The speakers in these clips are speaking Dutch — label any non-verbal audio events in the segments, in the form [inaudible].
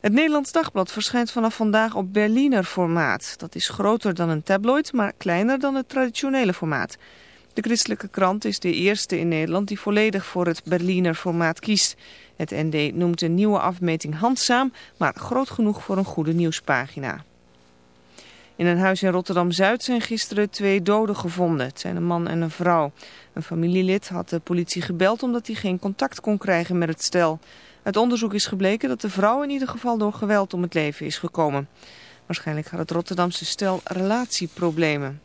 Het Nederlands Dagblad verschijnt vanaf vandaag op Berliner formaat. Dat is groter dan een tabloid, maar kleiner dan het traditionele formaat. De christelijke krant is de eerste in Nederland die volledig voor het Berliner formaat kiest. Het ND noemt de nieuwe afmeting handzaam, maar groot genoeg voor een goede nieuwspagina. In een huis in Rotterdam-Zuid zijn gisteren twee doden gevonden. Het zijn een man en een vrouw. Een familielid had de politie gebeld omdat hij geen contact kon krijgen met het stel. Uit onderzoek is gebleken dat de vrouw in ieder geval door geweld om het leven is gekomen. Waarschijnlijk had het Rotterdamse stel relatieproblemen.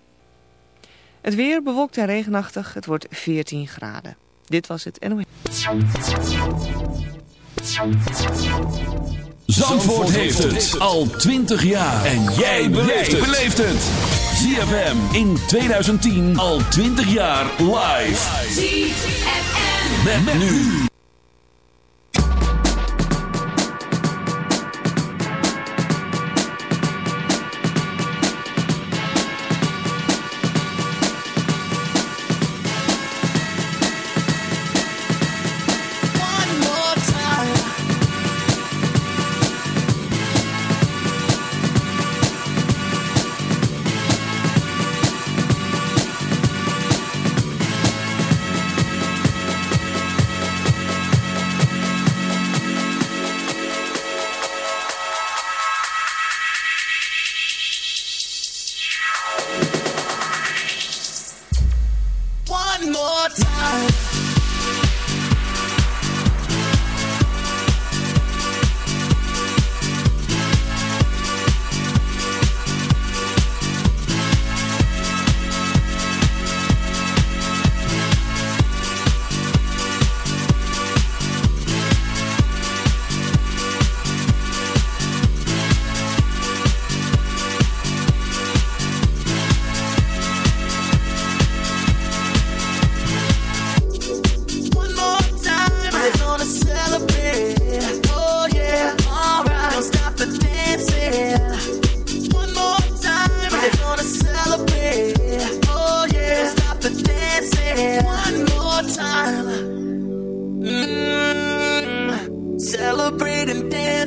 Het weer bewolkt en regenachtig. Het wordt 14 graden. Dit was het NOS. Zandvoort heeft het al 20 jaar. En jij beleeft het. ZFM in 2010 al 20 jaar live. ZFM. Met nu.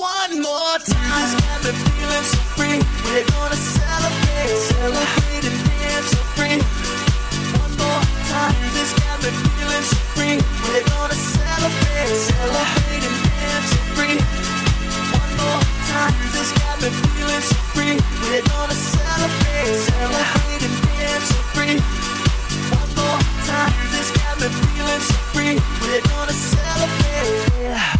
One more time. Just got me feeling so free. We're gonna celebrate. Celebrate and dance so free. One more time. Just got me feeling so free. We're gonna celebrate. Celebrate and dance so free. One more time. Just got me feeling so free. We're gonna celebrate. Celebrate and dance so free One more time. Just got me feeling so free. We're gonna celebrate.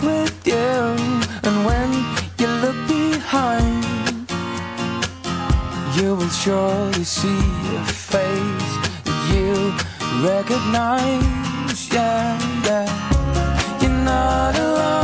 with you, and when you look behind, you will surely see a face that you recognize. Yeah, yeah, you're not alone.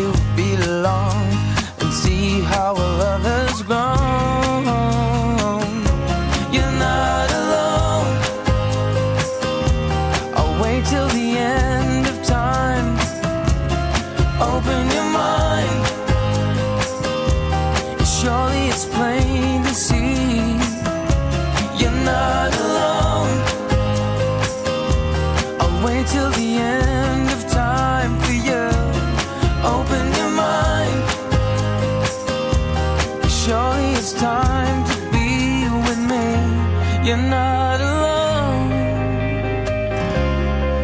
You're not alone.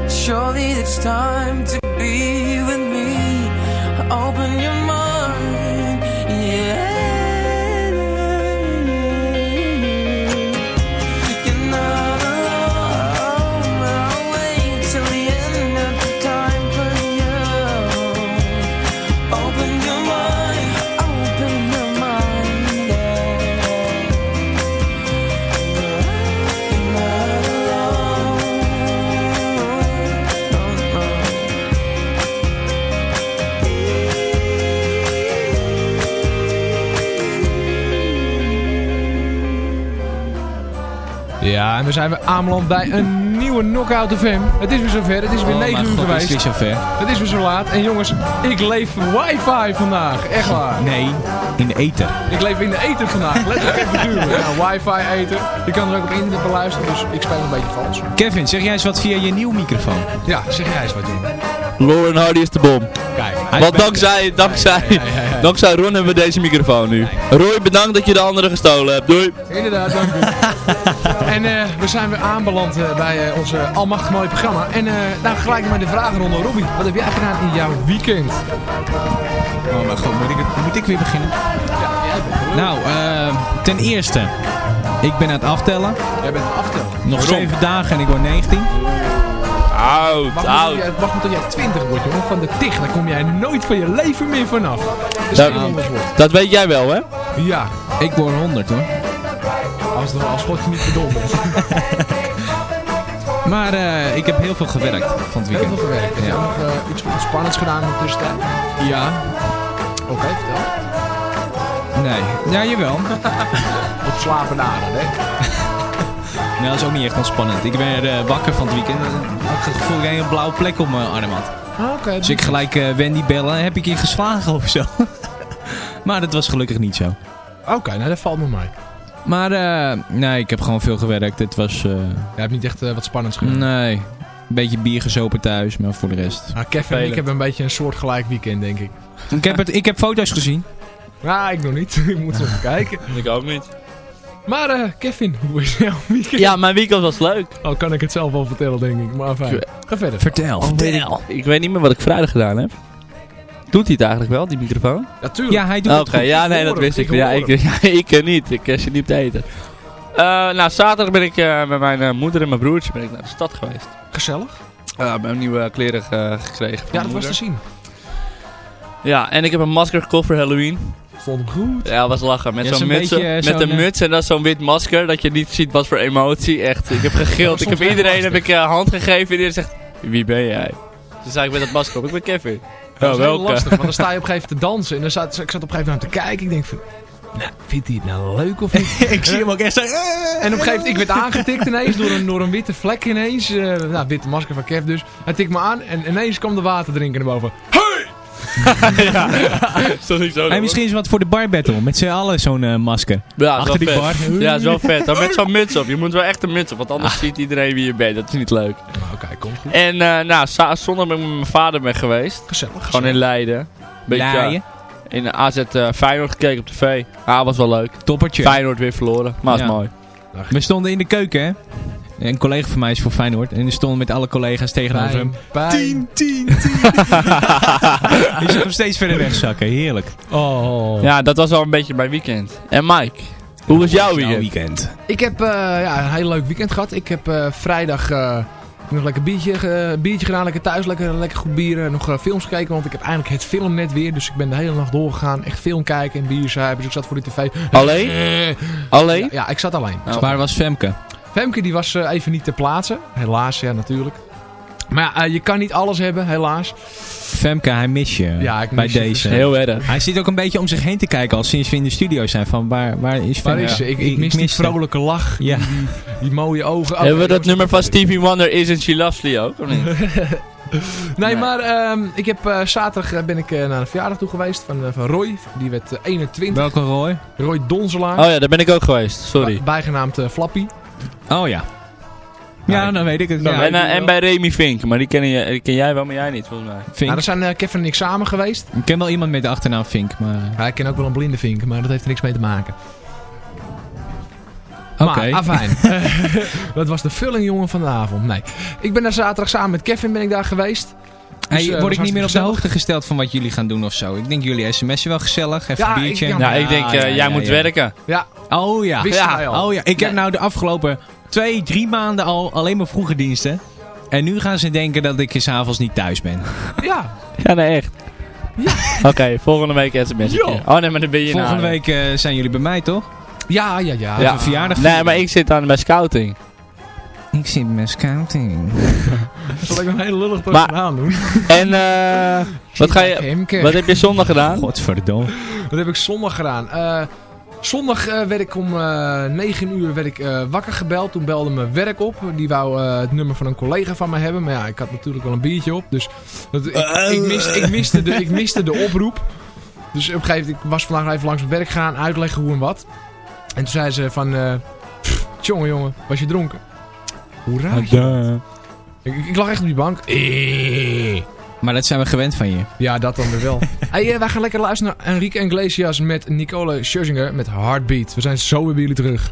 Surely it's time to be with. Ja, en we zijn weer aanbeland bij een nieuwe Knockout FM. Het is weer zover, het is weer Oh 9 mijn uur god, geweest. Het is weer zover. Het is weer zo laat. En jongens, ik leef wifi vandaag. Echt waar. Nee, in de ether. Ik leef in de eten vandaag. Letterlijk even duren. Ja, [laughs] wifi eten. Je kan er ook op internet beluisteren, dus ik speel een beetje vals. Kevin, zeg jij eens wat via je nieuwe microfoon. Ja, zeg jij eens wat doen. Lauren Hardy is de bom. Kijk. Hij Want dankzij, dankzij, Ja, ja, ja, ja. dankzij Ron hebben we deze microfoon nu. Roy, bedankt dat je de andere gestolen hebt. Doei. Inderdaad, dank u. [laughs] en eh, we zijn weer aanbeland eh, bij eh, onze almachtig mooie programma. En eh nou gelijk met de vragenronde. Robbie, wat heb jij gedaan in jouw weekend? Oh mijn god, moet ik, het- moet ik weer beginnen? Nou, eh, ten eerste, ik ben aan het aftellen. Jij bent een aftellen. Nog Waarom? 7 dagen en ik word 19. Oud, Wacht oud. maar, wacht maar tot jij 20 wordt, jongen. Van de tig, daar kom jij nooit van je leven meer vanaf. Dus wordt. Dat weet jij wel, hè? Ja, Ik word 100 hoor. Als, de, als God niet bedoeld is. [laughs] Maar eh, ik heb heel veel gewerkt van het Heel weekend. veel gewerkt. Heb Ja. nog eh, iets spannends gedaan in de tussentijd? Ja, Oké, vertel. nee. Ja, jawel. [laughs] Op slapen hè? [laughs] Nee, dat is ook niet echt ontspannend. Ik werd eh, wakker van het weekend. en Ik had het gevoel dat ik een blauwe plek op mijn arm had. Ah, Oké. Dus ik gelijk Wendy bellen. Heb ik je geslagen of zo? maar dat was gelukkig niet zo. Oké, nou dat valt me mee. Maar eh, nee, ik heb gewoon veel gewerkt. Het was... eh, Jij hebt niet echt eh, wat spannends gedaan. nee, een beetje bier gezopen thuis, maar voor de rest. Nou, Kevin en ik hebben een beetje een soort gelijk weekend, denk ik. Ik heb, het, ik heb foto's gezien. Nou, ik nog niet. [laughs] ik moet even [laughs] kijken. Ik ook niet. Maar eh, Kevin, hoe is jouw weekend? Ja, mijn weekend was leuk. Oh, kan ik het zelf wel vertellen, denk ik. Maar fijn. Ga verder. Vertel, Vertel. Ik weet niet meer wat ik vrijdag gedaan heb. Doet hij het eigenlijk wel, die microfoon? Ja, tuurlijk. Ja, hij doet het goed. ja, nee, dat wist ik ik. Ja, ik, ja, [laughs] ik eh, niet. Ik uh, zit niet op te eten. Eh, nou, zaterdag ben ik eh, met mijn eh, moeder en mijn broertje ben ik naar de stad geweest. Gezellig. Ja, ik heb nieuwe kleren ge- gekregen. van Ja, dat mijn was te zien. Ja, en ik heb een masker gekocht voor Halloween. Stond hem goed. Ja, was lachen. Met Ja, zo'n muts, beetje, met een eh, muts en dan zo'n wit masker. Dat je niet ziet wat voor emotie. Echt, ik heb gegild. [laughs] Ik heb iedereen heb ik, eh, hand gegeven. En iedereen zegt, wie ben jij? Toen zei ik met dat masker op, ik ben Kevin. Dat is heel welke? lastig, want dan sta je op een gegeven moment te dansen. En dan zat, ik zat op een gegeven moment te kijken. Ik denk van, nou, vindt hij het nou leuk of niet? [laughs] ik zie hem ook echt zo... En op een gegeven moment, ik werd aangetikt ineens door een, door een witte vlek ineens. Eh nou, witte masker van Kev dus. Hij tikt me aan en ineens kwam de waterdrinker naar boven. [laughs] Is dat niet zo? Hey, misschien is wat voor de bar battle. Met z'n allen zo'n eh, masker. Ja, is Achter die vet. bar. Ja, is wel vet. Dan met zo'n muts op. Je moet wel echt een muts op, want anders ziet iedereen wie je bent. Dat is niet leuk. Oké, komt goed. En eh, nou, zondag ben ik met mijn vader mee geweest. Gezellig, gezellig. Gewoon in Leiden. Beetje Leiden. in AZ eh, Feyenoord gekeken op tv. Ah, was wel leuk. Toppertje. Feyenoord weer verloren, maar is Ja. mooi. We stonden in de keuken, hè. Een collega van mij is voor Feyenoord. En die stonden met alle collega's tegenover hem. Pijn. 10, 10, 10. Die zit nog steeds verder wegzakken. Heerlijk. Oh. Ja, dat was al een beetje mijn weekend. En Mike, hoe was jouw weekend? weekend. Ik heb eh, ja, een heel leuk weekend gehad. Ik heb eh, vrijdag eh, nog lekker biertje, biertje gedaan. Lekker thuis, lekker, lekker goed bier. eh, Nog films gekeken, want ik heb eindelijk het filmnet weer. Dus ik ben de hele nacht doorgegaan. Echt film kijken en bier zuipen. Dus ik zat voor die tv. Alleen? [laughs] Alleen? Ja, ja, ik zat alleen. Zat Waar was Femke? Femke die was eh, even niet ter plaatse. Helaas, ja, natuurlijk. Maar ja, eh, je kan niet alles hebben, helaas. Femke, hij mis je. Ja, ik bij mis je deze. Heel erg. Hij zit ook een beetje om zich heen te kijken al sinds we in de studio zijn. Van waar, waar is Waar Femke? is ze? Ik, ik mis die vrolijke lach, Ja. die, die mooie ogen. Oh, Hebben we dat nummer van Stevie Wonder, Isn't She Lovely ook? Of niet? [laughs] Nee, Nee. maar ehm, ik heb eh, zaterdag ben ik naar een verjaardag toe geweest van, van Roy. Die werd eh, 21. Welke Roy? Roy Donselaar. Oh ja, daar ben ik ook geweest, sorry. Bij- Bijgenaamd eh, Flappy. Oh ja. Ja, dan weet ik het. Ja. en, eh, en bij Remy Fink, maar die ken, je, die ken jij wel, maar jij niet volgens mij. Vink. Nou, daar zijn eh, Kevin en ik samen geweest. Ik ken wel iemand met de achternaam Vink, maar... Ja, ik ken ook wel een blinde vink, maar dat heeft er niks mee te maken. Oké. Maar, afijn. [laughs] [laughs] dat was de vulling, jongen, van de avond. Nee. Ik ben daar zaterdag samen met Kevin ben ik daar geweest. Dus, eh, word ik niet meer op de hoogte gesteld van wat jullie gaan doen of zo? Ik denk jullie sms'en wel gezellig, even Ja, een biertje. ik- ja, Nou, ik denk, eh, ja, jij ja, moet ja. werken. Ja, Oh ja. ja. Oh ja, ik heb nou de afgelopen twee, drie maanden al alleen maar vroege diensten. En nu gaan ze denken dat ik s'avonds niet thuis ben. Ja, Ja, nee, echt. Oké, volgende week sms. Ja. Oh nee, maar dan ben je Volgende nou. week eh, zijn jullie bij mij, toch? ja, ja, ja. Ja. een verjaardag Nee, maar ik zit aan bij scouting. Ik zit met scouting. [laughs] Zal ik een hele lullig Maar- person aandoen? En eh [laughs] wat, ga je, wat heb je zondag gedaan? Godverdomme. Wat heb ik zondag gedaan? Eh, zondag eh, werd ik om eh 9 uur werd ik, eh, wakker gebeld. Toen belde mijn werk op. Die wou eh, het nummer van een collega van me hebben. Maar ja, ik had natuurlijk wel een biertje op. Dus dat, ik, ik, miste, ik, miste de, ik miste de oproep. Dus op een gegeven moment, ik was vandaag even langs mijn werk gaan. Uitleggen hoe en wat. En toen zei ze van... eh "Pff, jongen, jongen, was je dronken? Hoe raar je? Ik, ik lag echt op die bank. Eh. Maar dat zijn we gewend van je. Ja, dat dan weer wel. [laughs] hey, eh, wij gaan lekker luisteren naar Enrique Iglesias met Nicole Scherzinger met Heartbeat. We zijn zo weer bij jullie terug.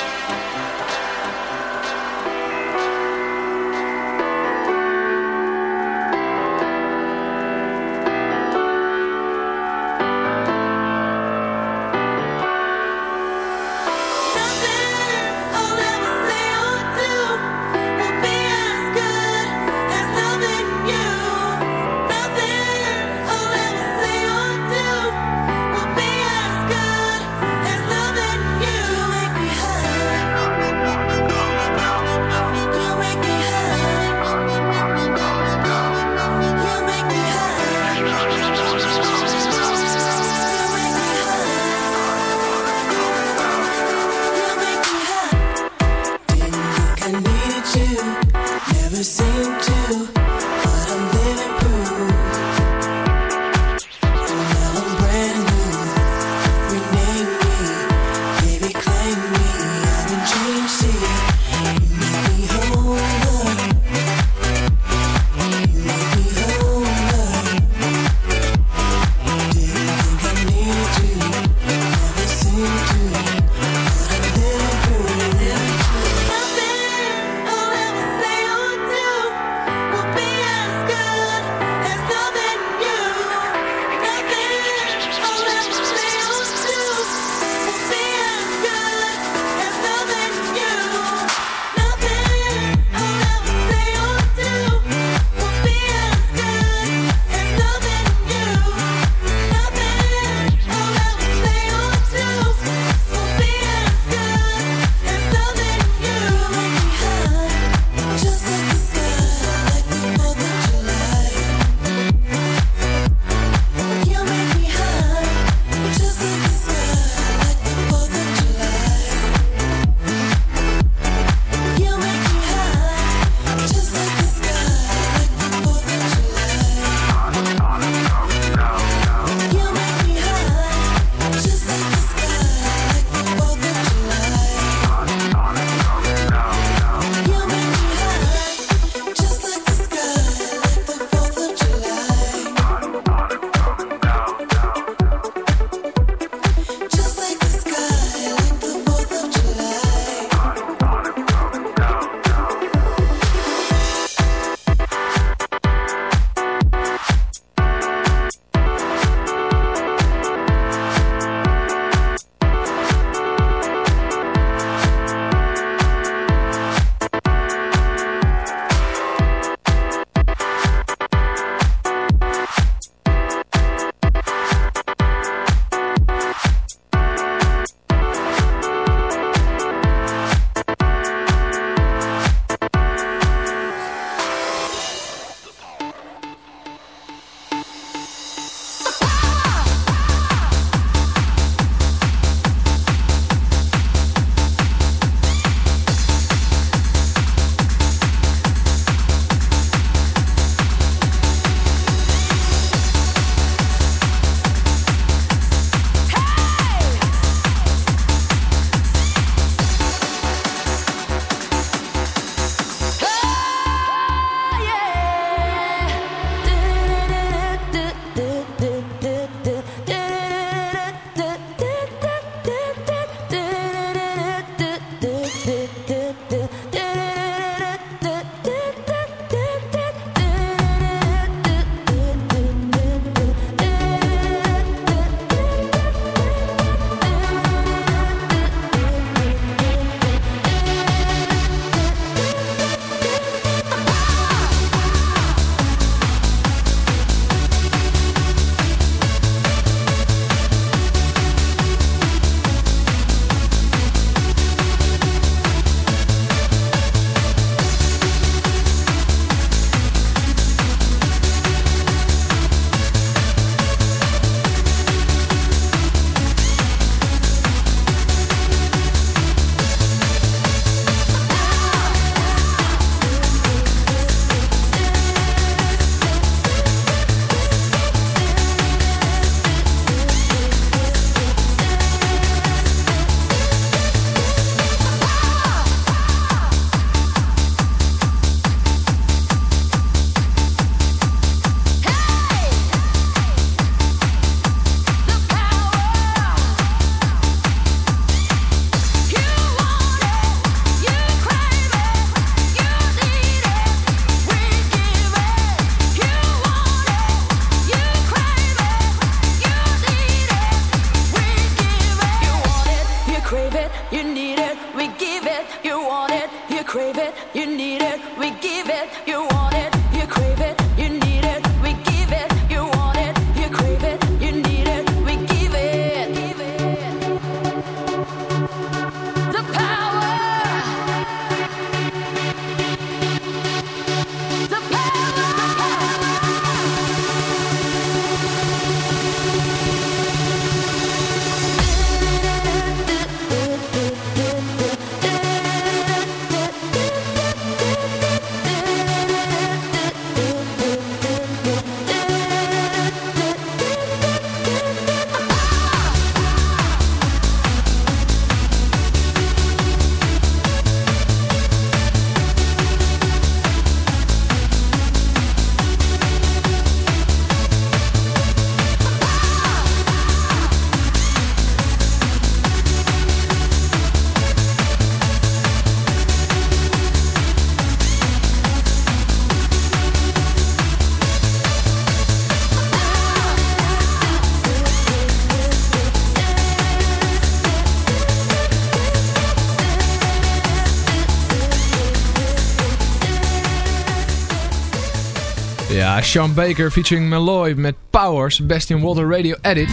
Ja, Sean Baker featuring Malloy met Powers, Best in Water Radio Edit.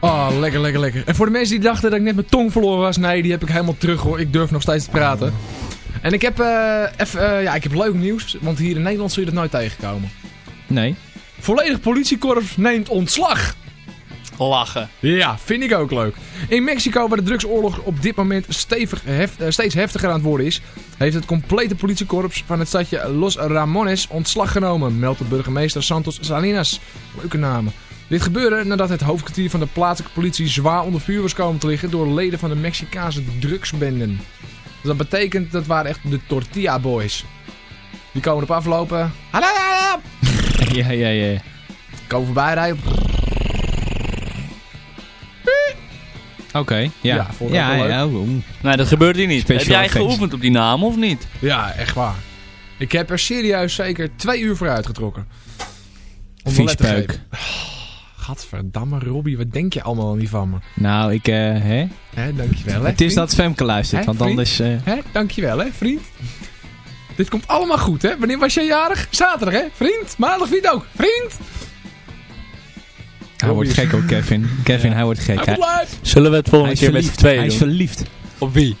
Oh, lekker, lekker, lekker. En voor de mensen die dachten dat ik net mijn tong verloren was, nee, die heb ik helemaal terug hoor. Ik durf nog steeds te praten. En ik heb, even, eh, ja, ik heb leuk nieuws, want hier in Nederland zul je dat nooit tegenkomen. Nee. Volledig politiekorps neemt ontslag. Lachen. Ja, vind ik ook leuk. In Mexico, waar de drugsoorlog op dit moment stevig hef- eh, steeds heftiger aan het worden is, heeft het complete politiekorps van het stadje Los Ramones ontslag genomen, meldt de burgemeester Santos Salinas. Leuke namen. Dit gebeurde nadat het hoofdkwartier van de plaatselijke politie zwaar onder vuur was komen te liggen door leden van de Mexicaanse drugsbenden. Dus dat betekent, dat waren echt de Tortilla Boys. Die komen op aflopen. Hallo. [laughs] Ja, ja, ja. Komen voorbij rijden. Oké, ja. Ja, vond ik ja, wel. Nee, dat gebeurt hier niet. Special Heb jij effects. geoefend op die naam of niet? Ja, echt waar. Ik heb er serieus zeker twee uur voor uitgetrokken. Viespeuk. lettergreep. Oh, Gadverdamme, Robbie, wat denk je allemaal niet van me? Nou, ik, eh, hè? Hè, dankjewel, hè, Het is dat Femke luistert, Hè, want vriend? anders... eh, Hè, dankjewel, hè, vriend? Dit komt allemaal goed, hè? Wanneer was jij jarig? Zaterdag, hè? Vriend? Maandag, vriend ook. Vriend? Hij wordt gek ook, Kevin. Kevin, hij wordt gek. Hij. Zullen we het hij volgende is keer met z'n verliefd. tweeën Hij is doen? verliefd. Op wie?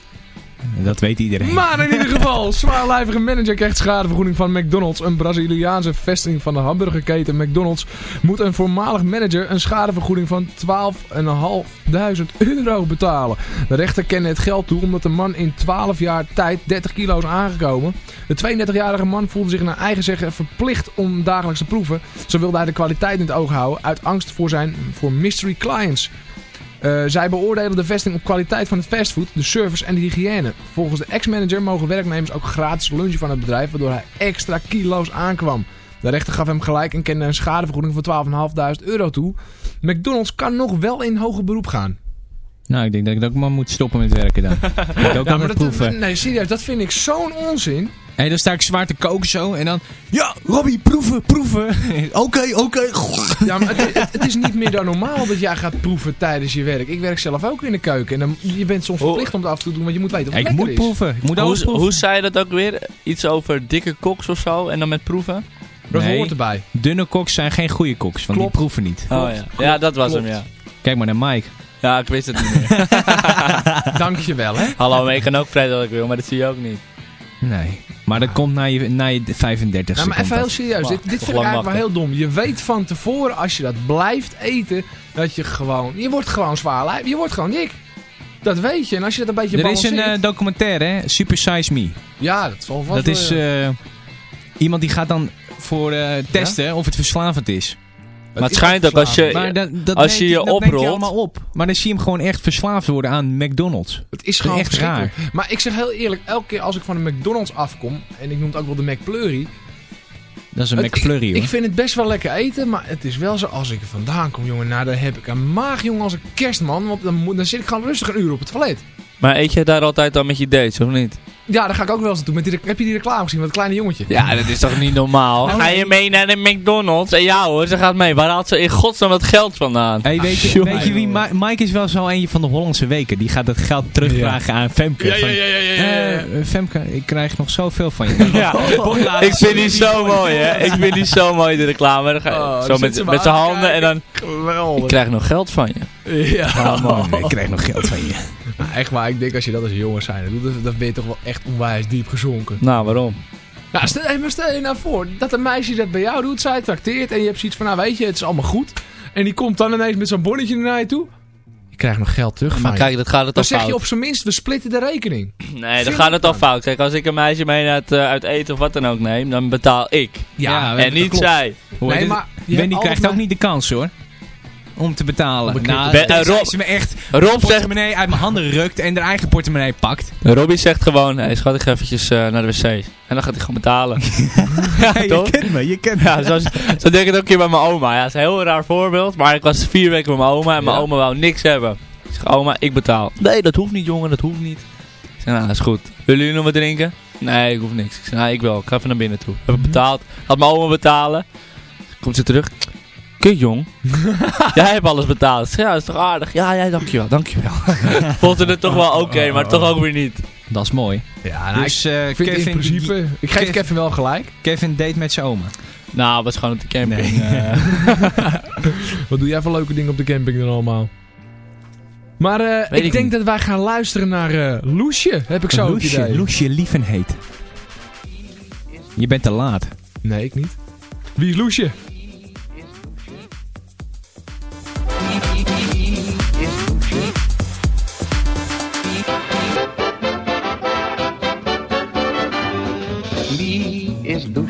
Dat weet iedereen. Maar in ieder geval, [laughs] zwaarlijvige manager krijgt schadevergoeding van McDonald's. Een Braziliaanse vestiging van de hamburgerketen McDonald's moet een voormalig manager een schadevergoeding van 12.500 euro betalen. De rechter kende het geld toe omdat de man in 12 jaar tijd 30 kilo is aangekomen. De 32-jarige man voelde zich naar eigen zeggen verplicht om dagelijks te proeven. Zo wilde hij de kwaliteit in het oog houden uit angst voor zijn voor mystery clients. Eh, zij beoordelen de vesting op kwaliteit van het fastfood, de service en de hygiëne. Volgens de ex-manager mogen werknemers ook gratis lunchen van het bedrijf, waardoor hij extra kilo's aankwam. De rechter gaf hem gelijk en kende een schadevergoeding van 12.500 euro toe. McDonald's kan nog wel in hoger beroep gaan. Nou, ik denk dat ik ook maar moet stoppen met werken dan. [laughs] ik ook Nou, met dat, proeven. nee, serieus, dat vind ik zo'n onzin. En dan sta ik zwaar te koken zo en dan... Ja, Robbie, proeven, proeven. [laughs] Oké, oké. [laughs] Ja, maar het, het- het is niet meer dan normaal dat jij gaat proeven tijdens je werk. Ik werk zelf ook in de keuken. En dan, je bent soms Oh. verplicht om het af te doen, want je moet weten of Ja, het ik lekker moet is. proeven. Ik moet Hoe, proeven. hoe zei je dat ook weer? Iets over dikke koks of zo en dan met proeven? Dat Nee. hoort erbij. Dunne koks zijn geen goede koks, want Klopt. die proeven niet. Oh ja. Ja, dat was klopt. hem, ja. Kijk maar naar Mike. Ja, ik wist het niet meer. [laughs] Dankjewel, hè. Hallo, maar ik kan ook vrij dat ik wil, maar dat zie je ook niet. Nee. Maar dat komt na je, na je 35 Nou, maar even heel serieus. Dit, dit vind ik eigenlijk wel heel dom. Je weet van tevoren, als je dat blijft eten, dat je gewoon... Je wordt gewoon zwaar lijf. Je wordt gewoon dik. Dat weet je. En als je dat een beetje Er is een eh, documentaire, hè? Super Size Me. Ja, dat zal vast Dat wel, is eh, iemand die gaat dan voor eh, testen of het verslavend is. Maar het schijnt ook als je... Maar dat, dat als je je dat oprolt- allemaal op. Maar dan zie je hem gewoon echt verslaafd worden aan McDonald's. Het is gewoon echt verschrikkelijk. Maar ik zeg heel eerlijk, elke keer als ik van de McDonald's afkom, en ik noem het ook wel de McFlurry. Dat is een het- McFlurry ik, hoor. ik vind het best wel lekker eten, maar het is wel zo als ik er vandaan kom, jongen. Nou, dan heb ik een maag, jongen, als een kerstman. Want dan, moet, dan zit ik gewoon rustig een uur op het toilet. Maar eet je daar altijd dan met je dates, of niet? Ja, daar ga ik ook wel eens naartoe. Met die, heb je die reclame gezien met het kleine jongetje? Ja, dat is toch niet normaal? [laughs] Ga je mee naar de McDonald's? En ja hoor, ze gaat mee. Waar haalt ze in godsnaam dat geld vandaan? Hey, weet, je, weet je wie? Mi- Mike is wel zo eentje van de Hollandse weken. Die gaat dat geld terugvragen aan Femke. Ja, ja, Van, ja, ja, ja, ja, ja. eh, Femke, ik krijg nog zoveel van je. [laughs] Ja, ik vind die zo mooi hè. Ik vind die zo mooi de reclame. Dan ga je- Oh, zo met, met zijn handen en dan... Geweldig. Ik krijg nog geld van je. [laughs] Ja. Ah, man. ik krijg nog geld van je. Nou, echt maar, ik denk als je dat als jongen zijn doet, dan- dan ben je toch wel echt onwijs diep gezonken. Nou, waarom? Nou, stel, maar stel je nou voor dat een meisje dat bij jou doet, zij trakteert en je hebt zoiets van, nou weet je, het is allemaal goed. En die komt dan ineens met zo'n bonnetje naar je toe. Je krijgt nog geld terug Maar je. kijk, dat gaat het al Dan zeg je op zijn minst, we splitten de rekening. Nee, dan gaat het al dan. fout. Kijk, als ik een meisje mee uit, eh, uit eten of wat dan ook neem, dan betaal ik. Ja, en niet klopt. zij. Hoor, Nee, maar je altijd krijgt ook niet de kans hoor. Om te betalen. Om Nou, Eh, Rob- ze me echt Rob zegt... portemonnee uit mijn handen rukt en haar eigen portemonnee pakt. Robbie zegt gewoon, hey, schat, ik ga eventjes eh, naar de wc. En dan gaat hij gewoon betalen. [laughs] ja, je kent me, je kent me. Ja, zo, zo denk ik het ook een keer bij mijn oma. Ja, dat is een heel raar voorbeeld. Maar ik was vier weken bij mijn oma en mijn Ja. oma wou niks hebben. Ik zeg, oma, ik betaal. Nee, dat hoeft niet, jongen, dat hoeft niet. Ik zeg, nou, dat is goed. Willen jullie nog wat drinken? Nee, ik hoef niks. Ik zeg, nou, ik wel. Ik ga even naar binnen toe. Heb ik betaald. Had mijn oma betalen. Komt ze terug. Kut, jong. [laughs] Jij hebt alles betaald. Ja, dat is toch aardig? Ja, ja, dankjewel, dankjewel. [laughs] Vond ze het toch wel oké, maar toch ook weer niet. Dat is mooi. Ja, nou, dus eh, ik vind Kevin, in principe, ik geef Kev- Kevin wel gelijk. Kevin date met zijn oma. Nou, het was gewoon op de camping. Nee. eh. [laughs] Wat doe jij voor leuke dingen op de camping dan allemaal? Maar eh, ik, ik denk niet. dat wij gaan luisteren naar eh Loesje, heb ik zo Loesje, idee. Loesje Lievenheet. Je bent te laat. Nee, ik niet. Wie is Loesje?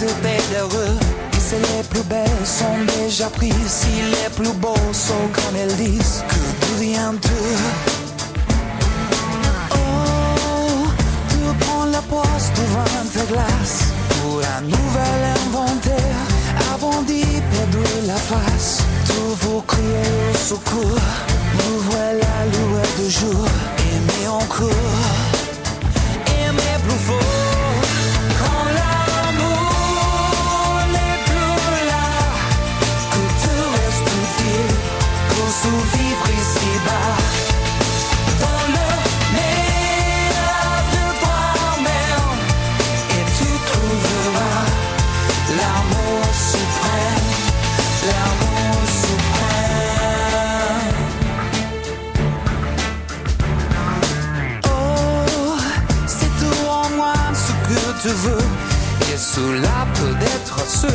Déserté d'heureux Et c'est les plus belles sont déjà prises Si les plus beaux sont comme elles disent Que devient d'eux. Oh, tu prends la poste devant ta glace Pour un nouvel inventaire Avant d'y perdre la face. Tout vous crier au secours. Nous voilà loué de jour Aimez encore tu veux. Et cela peut être seul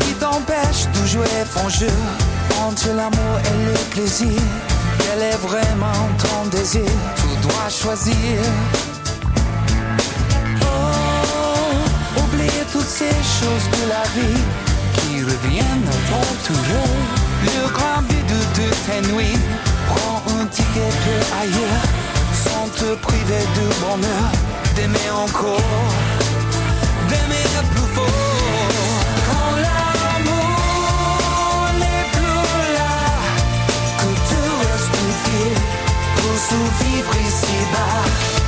qui t'empêche de jouer jeu. Entre l'amour et le plaisir, quel est vraiment ton désir Tu dois choisir. Oh, oublier toutes ces choses de la vie qui reviennent aventureux. Le grand vide de tes nuits, prends un ticket ailleurs. sans te priver de bonheur, d'aimer encore, d'aimer plus tout vivre ici-bas.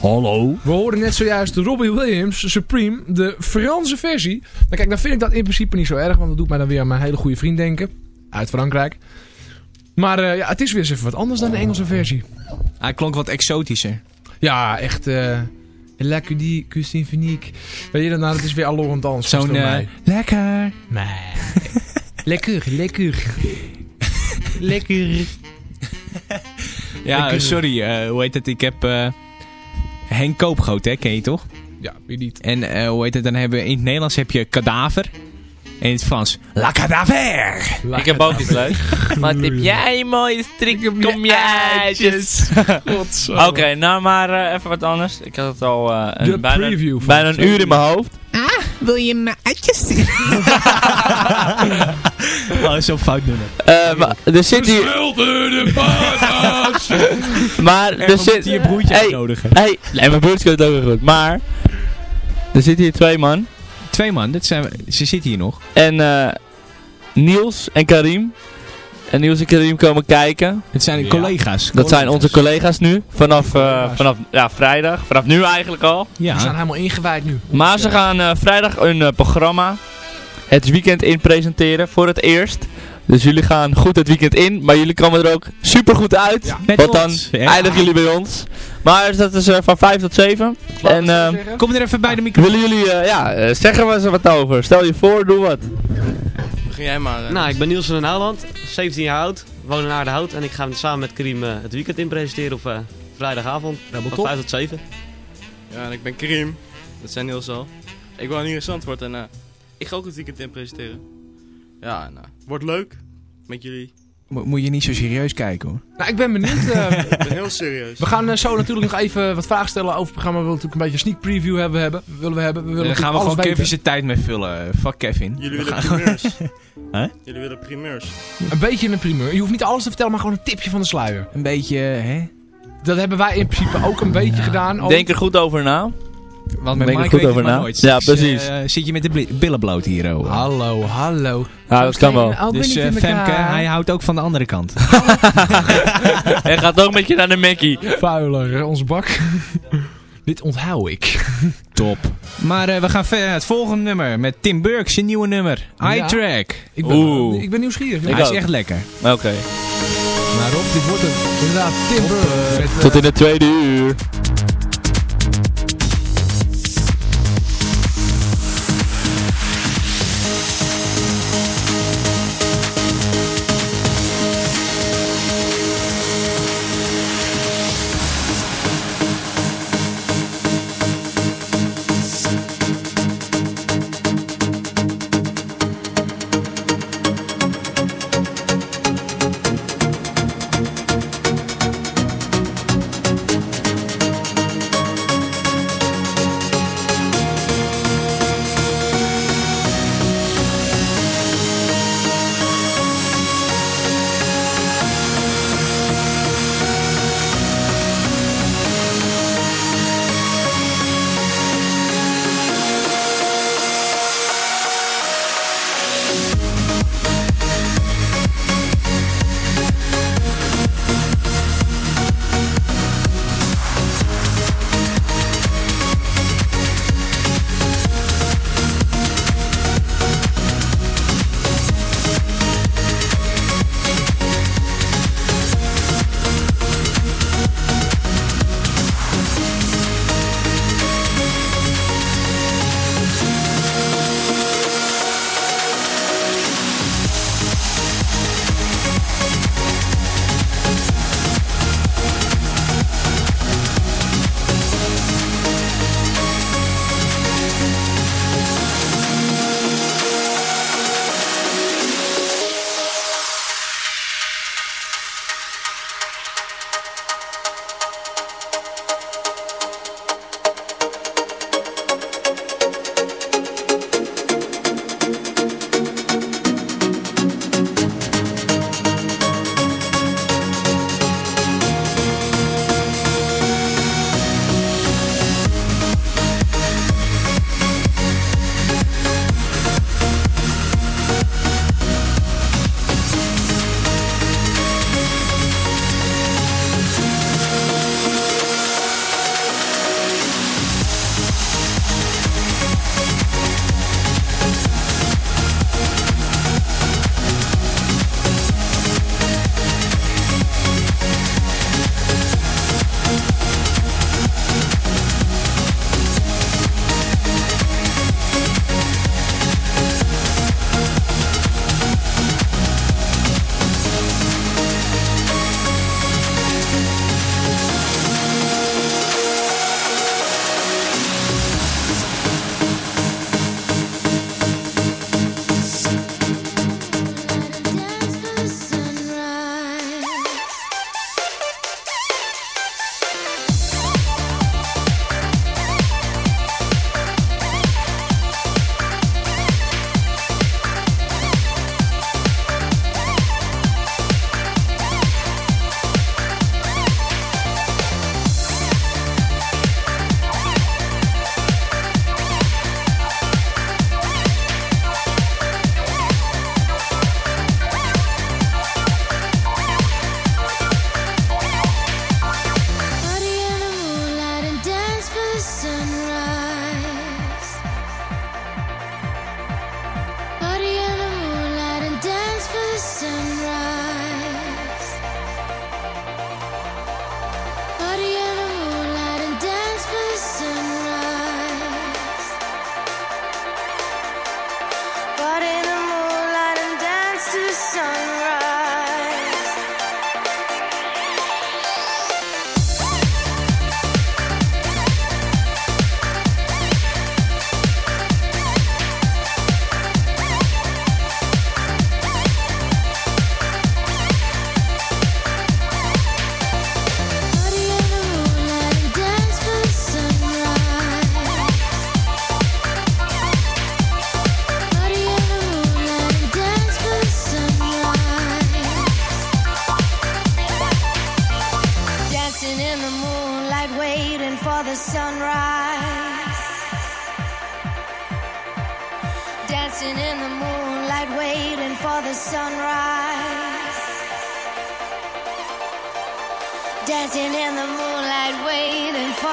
Hallo. We hoorden net zojuist Robbie Williams, Supreme, de Franse versie. Maar kijk, dan vind ik dat in principe niet zo erg, want dat doet mij dan weer aan mijn hele goede vriend denken. Uit Frankrijk. Maar eh, ja, het is weer eens even wat anders dan de Engelse versie. Hij klonk wat exotischer. Ja, echt... eh La Cudie, Symphonique. Weet je, daarna, het is weer allorend dans. Zo'n Zo'n eh, lekker. Nee. [laughs] lekker, [laughs] lekker. lekker. Ja, Lekker. sorry. eh, hoe heet het? Ik heb eh, Henk Koopgoot, hè? Ken je toch? Ja, wie niet. En eh, hoe heet het? Dan hebben we in het Nederlands heb je kadaver. En in het Frans, la cadaver. Ik heb ook iets [laughs] leuks. Wat heb jij mooie strik om je eitjes. [laughs] Oké, nou maar eh, even wat anders. Ik had het al eh, een, bijna, preview van bijna een uur in mijn hoofd. Wil je mijn eitjes zien? [laughs] [laughs] oh, zo'n fout nummer. Eh, maar er zit hier... [laughs] maar er zit... je broertje hey, uitnodigen. hey, nee, mijn broertje kan het ook weer goed. Maar... Er zitten hier twee man. Twee man, dit zijn, ze zitten hier nog. En eh Niels en Karim. En Niels en Karim komen kijken. Het zijn Ja. collega's. Dat zijn onze collega's nu. Vanaf, eh, vanaf ja, vrijdag. Vanaf nu eigenlijk al. We zijn Ja, helemaal ingewijd nu. Maar ze gaan eh, vrijdag een eh, programma het weekend in presenteren voor het eerst. Dus jullie gaan goed het weekend in, maar jullie komen er ook super goed uit. Ja, met want dan ons. Ja. eindigen jullie bij ons. Maar dat is eh, van 5 tot 7. En eh, kom er even bij de microfoon. willen jullie eh, ja, eh, zeggen we ze wat over? Stel je voor, doe wat. Begin jij maar. Nou, ik ben Niels van den Houwland, 17 jaar oud, woon in Aardehout en ik ga samen met Karim eh, het weekend in presenteren op vrijdagavond van top. 5 tot 7. Ja, en ik ben Karim. Dat zijn Niels al. Ik woon hier in Zandvoort en eh, ik ga ook het weekend in presenteren. Ja, eh, wordt leuk. Met jullie. Mo- moet je niet zo serieus kijken hoor. Nou, ik ben benieuwd. [laughs] eh, Ik ben heel serieus. we gaan eh, zo natuurlijk nog even wat vragen stellen over het programma. We willen natuurlijk een beetje een sneak preview hebben. hebben. Willen we hebben. We willen Daar gaan we gewoon Kevin zijn tijd mee vullen. Fuck Kevin. Jullie We willen gaan- primeurs. [laughs] Hè? Jullie willen primeurs. Een beetje een primeur. Je hoeft niet alles te vertellen, maar gewoon een tipje van de sluier. Een beetje, hè? Dat hebben wij in principe ook een beetje gedaan. Ook- Denk er goed over na. Want met Denk Mike goed weet over het maar na. nooit. Ja, Straks, precies. eh, zit je met de billen bloot hier, oh. Hallo, hallo. Ja, dat kan wel. Dus eh, Femke, hij houdt ook van de andere kant. [laughs] En gaat ook met je naar de Mackie. Vuiler, hè, onze bak. [laughs] Dit onthoud ik. [laughs] Top. Maar eh, we gaan verder naar het volgende nummer. Met Tim Burke, zijn nieuwe nummer. Ja. iTrack. Ik ben, Oeh. ik ben nieuwsgierig. Ik Hij is echt lekker. Oké. Maar Rob, dit wordt een, inderdaad Tim Burke. eh, Tot in het tweede uur.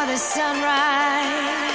The sunrise.